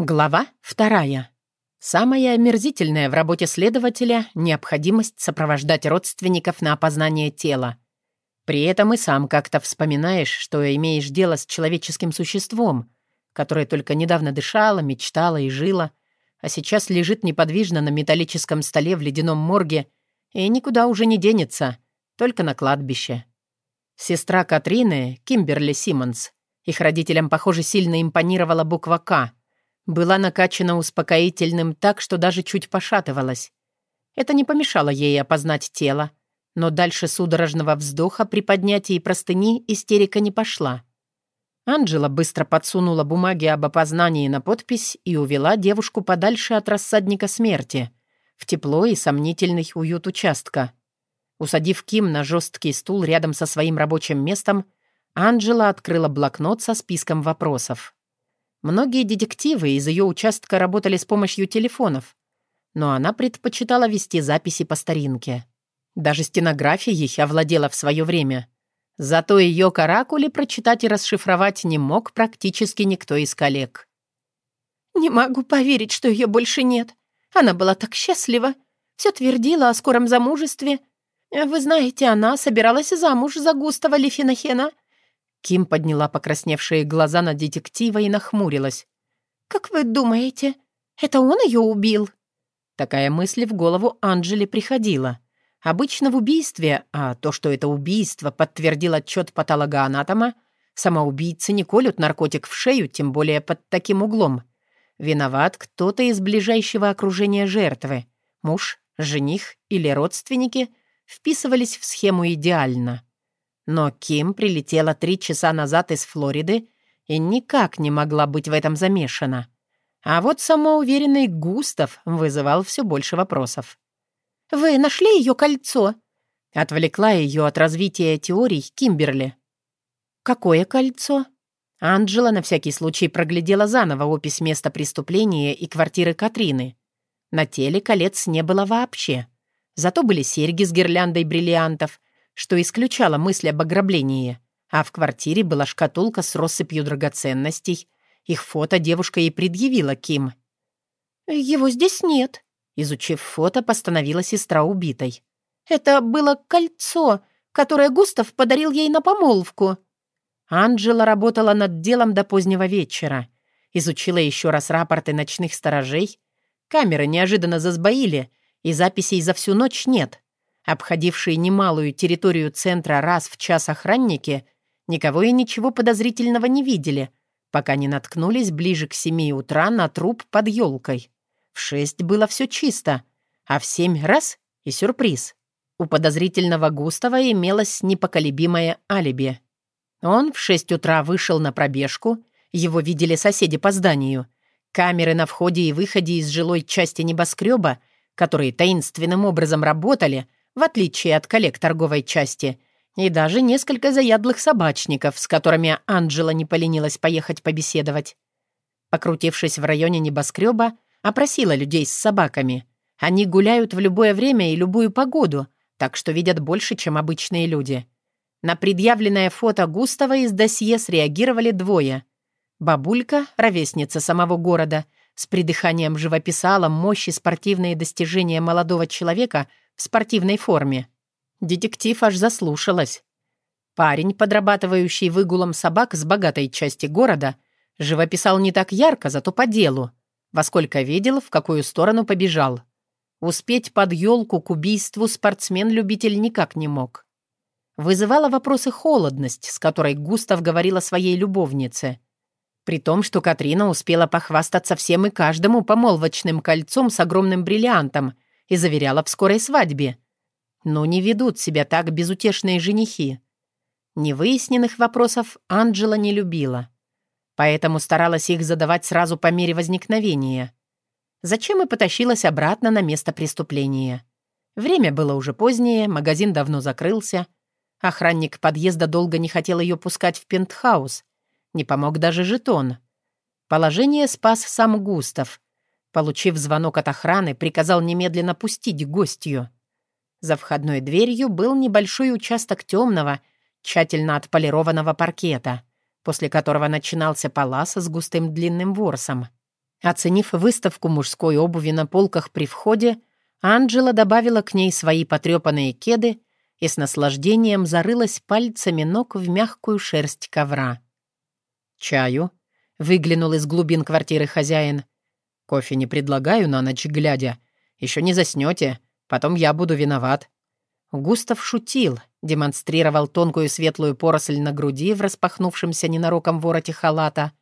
Глава вторая. Самое омерзительное в работе следователя — необходимость сопровождать родственников на опознание тела. При этом и сам как-то вспоминаешь, что имеешь дело с человеческим существом, которое только недавно дышало, мечтало и жило, а сейчас лежит неподвижно на металлическом столе в ледяном морге и никуда уже не денется, только на кладбище. Сестра Катрины, Кимберли Симмонс, их родителям, похоже, сильно импонировала буква «К», была накачана успокоительным так, что даже чуть пошатывалась. Это не помешало ей опознать тело, но дальше судорожного вздоха при поднятии простыни истерика не пошла. Анджела быстро подсунула бумаги об опознании на подпись и увела девушку подальше от рассадника смерти, в тепло и сомнительный уют участка. Усадив Ким на жесткий стул рядом со своим рабочим местом, Анджела открыла блокнот со списком вопросов. Многие детективы из ее участка работали с помощью телефонов, но она предпочитала вести записи по старинке. Даже стенографией овладела в свое время. Зато ее каракули прочитать и расшифровать не мог практически никто из коллег. «Не могу поверить, что ее больше нет. Она была так счастлива. Все твердила о скором замужестве. Вы знаете, она собиралась замуж за Густава Лифинахена. Ким подняла покрасневшие глаза на детектива и нахмурилась. «Как вы думаете, это он ее убил?» Такая мысль в голову Анджели приходила. Обычно в убийстве, а то, что это убийство, подтвердил отчет патологоанатома, самоубийцы не колют наркотик в шею, тем более под таким углом. Виноват кто-то из ближайшего окружения жертвы. Муж, жених или родственники вписывались в схему идеально. Но Ким прилетела три часа назад из Флориды и никак не могла быть в этом замешана. А вот самоуверенный Густав вызывал все больше вопросов. «Вы нашли ее кольцо?» Отвлекла ее от развития теорий Кимберли. «Какое кольцо?» Анджела на всякий случай проглядела заново опись места преступления и квартиры Катрины. На теле колец не было вообще. Зато были серьги с гирляндой бриллиантов, что исключало мысль об ограблении. А в квартире была шкатулка с россыпью драгоценностей. Их фото девушка и предъявила Ким. «Его здесь нет», — изучив фото, постановила сестра убитой. «Это было кольцо, которое Густав подарил ей на помолвку». Анджела работала над делом до позднего вечера. Изучила еще раз рапорты ночных сторожей. Камеры неожиданно засбоили, и записей за всю ночь нет. Обходившие немалую территорию центра раз в час охранники никого и ничего подозрительного не видели, пока не наткнулись ближе к семи утра на труп под елкой. В шесть было все чисто, а в семь раз и сюрприз. У подозрительного Густава имелось непоколебимое алиби. Он в шесть утра вышел на пробежку, его видели соседи по зданию. Камеры на входе и выходе из жилой части небоскреба, которые таинственным образом работали — в отличие от коллег торговой части, и даже несколько заядлых собачников, с которыми Анджела не поленилась поехать побеседовать. Покрутившись в районе небоскреба, опросила людей с собаками. Они гуляют в любое время и любую погоду, так что видят больше, чем обычные люди. На предъявленное фото Густава из досье среагировали двое. Бабулька, ровесница самого города, с придыханием живописала мощь и спортивные достижения молодого человека в спортивной форме. Детектив аж заслушалась. Парень, подрабатывающий выгулом собак с богатой части города, живописал не так ярко, зато по делу. Во сколько видел, в какую сторону побежал. Успеть под елку к убийству спортсмен-любитель никак не мог. Вызывала вопросы холодность, с которой Густав говорил о своей любовнице. При том, что Катрина успела похвастаться всем и каждому помолвочным кольцом с огромным бриллиантом — и заверяла в скорой свадьбе. Но не ведут себя так безутешные женихи. Невыясненных вопросов Анджела не любила. Поэтому старалась их задавать сразу по мере возникновения. Зачем и потащилась обратно на место преступления. Время было уже позднее, магазин давно закрылся. Охранник подъезда долго не хотел ее пускать в пентхаус. Не помог даже жетон. Положение спас сам Густав, Получив звонок от охраны, приказал немедленно пустить гостью. За входной дверью был небольшой участок темного, тщательно отполированного паркета, после которого начинался палас с густым длинным ворсом. Оценив выставку мужской обуви на полках при входе, Анджела добавила к ней свои потрепанные кеды и с наслаждением зарылась пальцами ног в мягкую шерсть ковра. «Чаю?» — выглянул из глубин квартиры хозяин. «Кофе не предлагаю на ночь глядя. Еще не заснете, потом я буду виноват». Густав шутил, демонстрировал тонкую светлую поросль на груди в распахнувшемся ненароком вороте халата.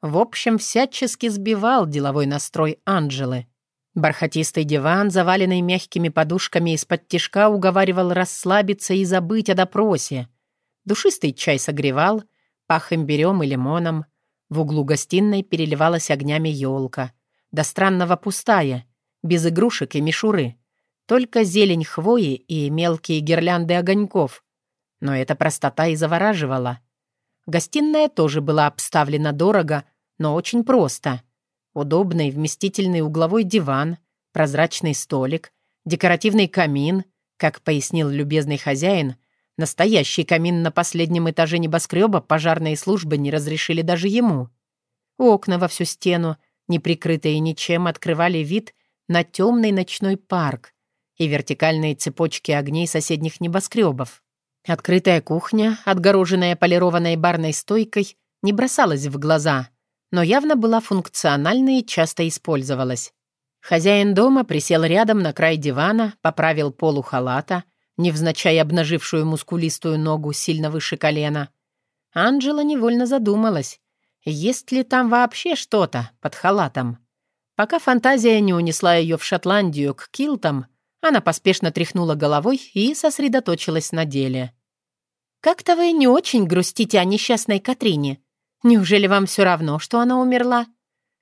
В общем, всячески сбивал деловой настрой Анджелы. Бархатистый диван, заваленный мягкими подушками из-под тишка, уговаривал расслабиться и забыть о допросе. Душистый чай согревал, пах имбирем и лимоном. В углу гостиной переливалась огнями елка. До странного пустая, без игрушек и мишуры. Только зелень хвои и мелкие гирлянды огоньков. Но эта простота и завораживала. Гостиная тоже была обставлена дорого, но очень просто. Удобный вместительный угловой диван, прозрачный столик, декоративный камин, как пояснил любезный хозяин, настоящий камин на последнем этаже небоскреба пожарные службы не разрешили даже ему. Окна во всю стену, не прикрытые ничем, открывали вид на темный ночной парк, и вертикальные цепочки огней соседних небоскребов. Открытая кухня, отгороженная полированной барной стойкой, не бросалась в глаза, но явно была функциональной и часто использовалась. Хозяин дома присел рядом на край дивана, поправил полу халата, невзначай обнажившую мускулистую ногу сильно выше колена. Анджела невольно задумалась, есть ли там вообще что-то под халатом. Пока фантазия не унесла ее в Шотландию к килтам, она поспешно тряхнула головой и сосредоточилась на деле. «Как-то вы не очень грустите о несчастной Катрине. Неужели вам все равно, что она умерла?»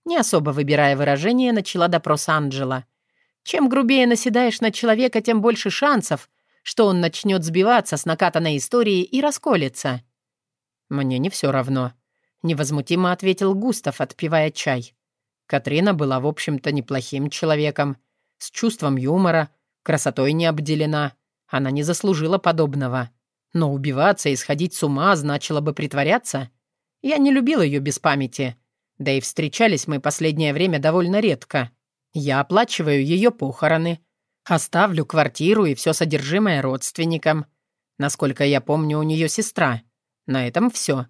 Не особо выбирая выражение, начала допрос Анджела. «Чем грубее наседаешь на человека, тем больше шансов, что он начнет сбиваться с накатанной истории и расколется». «Мне не все равно», — невозмутимо ответил Густав, отпивая чай. Катрина была, в общем-то, неплохим человеком, с чувством юмора, Красотой не обделена. Она не заслужила подобного. Но убиваться и сходить с ума значило бы притворяться. Я не любил ее без памяти. Да и встречались мы последнее время довольно редко. Я оплачиваю ее похороны. Оставлю квартиру и все содержимое родственникам. Насколько я помню, у нее сестра. На этом все.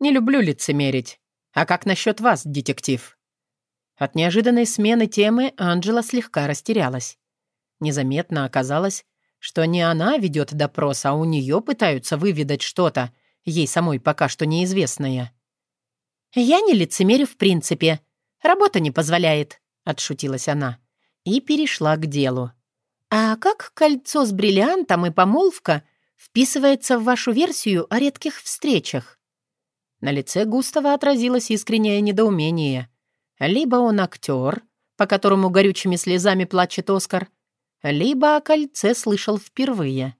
Не люблю лицемерить. А как насчет вас, детектив?» От неожиданной смены темы Анджела слегка растерялась. Незаметно оказалось, что не она ведет допрос, а у нее пытаются выведать что-то, ей самой пока что неизвестное. «Я не лицемерю в принципе. Работа не позволяет», — отшутилась она. И перешла к делу. «А как кольцо с бриллиантом и помолвка вписывается в вашу версию о редких встречах?» На лице Густава отразилось искреннее недоумение. Либо он актер, по которому горючими слезами плачет Оскар, либо о кольце слышал впервые.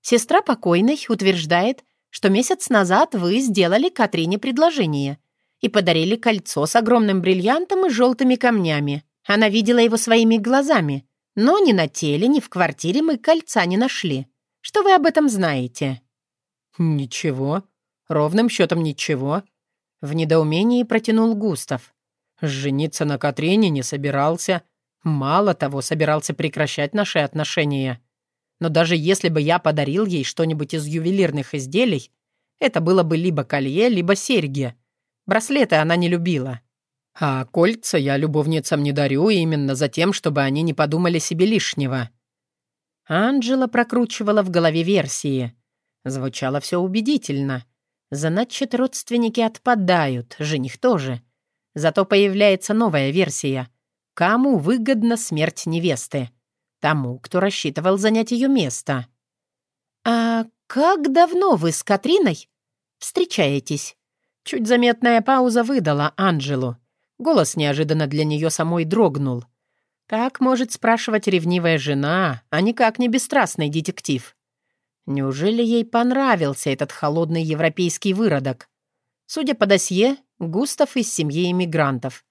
Сестра покойной утверждает, что месяц назад вы сделали Катрине предложение и подарили кольцо с огромным бриллиантом и желтыми камнями. Она видела его своими глазами, но ни на теле, ни в квартире мы кольца не нашли. Что вы об этом знаете?» «Ничего. Ровным счетом ничего». В недоумении протянул Густав. «Жениться на Катрине не собирался, Мало того, собирался прекращать наши отношения. Но даже если бы я подарил ей что-нибудь из ювелирных изделий, это было бы либо колье, либо серьги. Браслеты она не любила. А кольца я любовницам не дарю именно за тем, чтобы они не подумали себе лишнего. Анджела прокручивала в голове версии. Звучало все убедительно. Значит, родственники отпадают, жених тоже. Зато появляется новая версия — Кому выгодна смерть невесты? Тому, кто рассчитывал занять ее место. «А как давно вы с Катриной встречаетесь?» Чуть заметная пауза выдала Анджелу. Голос неожиданно для нее самой дрогнул. Так может спрашивать ревнивая жена, а никак не бесстрастный детектив. Неужели ей понравился этот холодный европейский выродок? Судя по досье, Густав из семьи иммигрантов.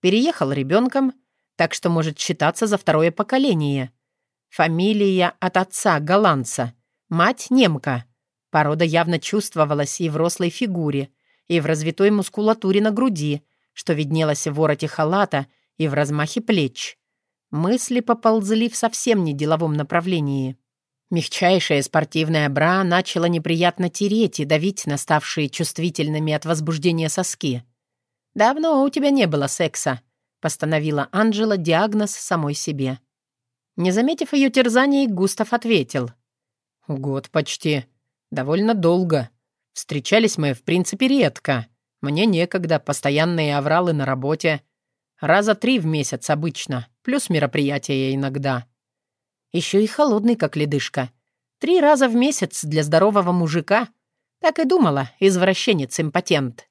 Переехал ребенком, так что может считаться за второе поколение. Фамилия от отца голландца, мать немка. Порода явно чувствовалась и в рослой фигуре, и в развитой мускулатуре на груди, что виднелось в вороте халата и в размахе плеч. Мысли поползли в совсем не деловом направлении. Мягчайшая спортивная бра начала неприятно тереть и давить на ставшие чувствительными от возбуждения соски. «Давно у тебя не было секса», — постановила Анжела диагноз самой себе. Не заметив ее терзаний, Густав ответил. «Год почти. Довольно долго. Встречались мы, в принципе, редко. Мне некогда, постоянные авралы на работе. Раза три в месяц обычно, плюс мероприятия иногда. Еще и холодный, как ледышка. Три раза в месяц для здорового мужика. Так и думала, извращенец-импотент.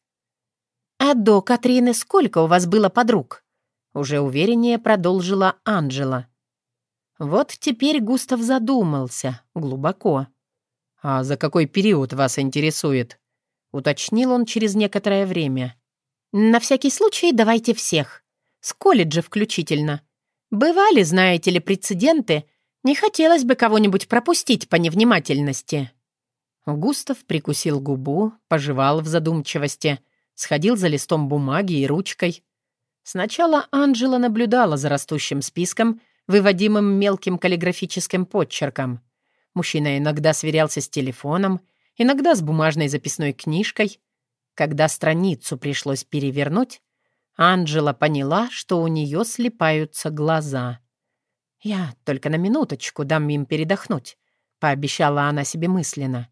«А до Катрины сколько у вас было подруг?» Уже увереннее продолжила Анжела. Вот теперь Густав задумался, глубоко. «А за какой период вас интересует?» Уточнил он через некоторое время. «На всякий случай давайте всех. С колледжа включительно. Бывали, знаете ли, прецеденты. Не хотелось бы кого-нибудь пропустить по невнимательности». Густав прикусил губу, пожевал в задумчивости — сходил за листом бумаги и ручкой. Сначала Анжела наблюдала за растущим списком, выводимым мелким каллиграфическим подчерком. Мужчина иногда сверялся с телефоном, иногда с бумажной записной книжкой. Когда страницу пришлось перевернуть, Анжела поняла, что у нее слепаются глаза. «Я только на минуточку дам им передохнуть», — пообещала она себе мысленно.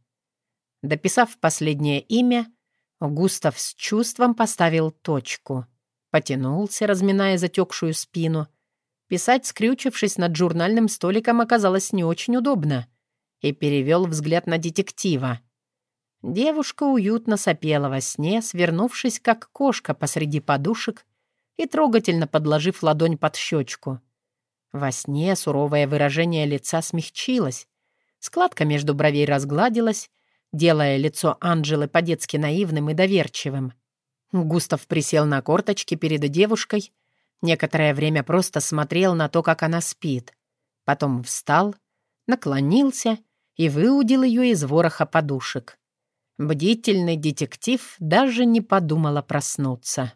Дописав последнее имя, Густав с чувством поставил точку. Потянулся, разминая затекшую спину. Писать, скрючившись над журнальным столиком, оказалось не очень удобно. И перевел взгляд на детектива. Девушка уютно сопела во сне, свернувшись, как кошка посреди подушек и трогательно подложив ладонь под щечку. Во сне суровое выражение лица смягчилось, складка между бровей разгладилась, делая лицо Анжелы по-детски наивным и доверчивым. Густав присел на корточки перед девушкой, некоторое время просто смотрел на то, как она спит. Потом встал, наклонился и выудил ее из вороха подушек. Бдительный детектив даже не подумала проснуться.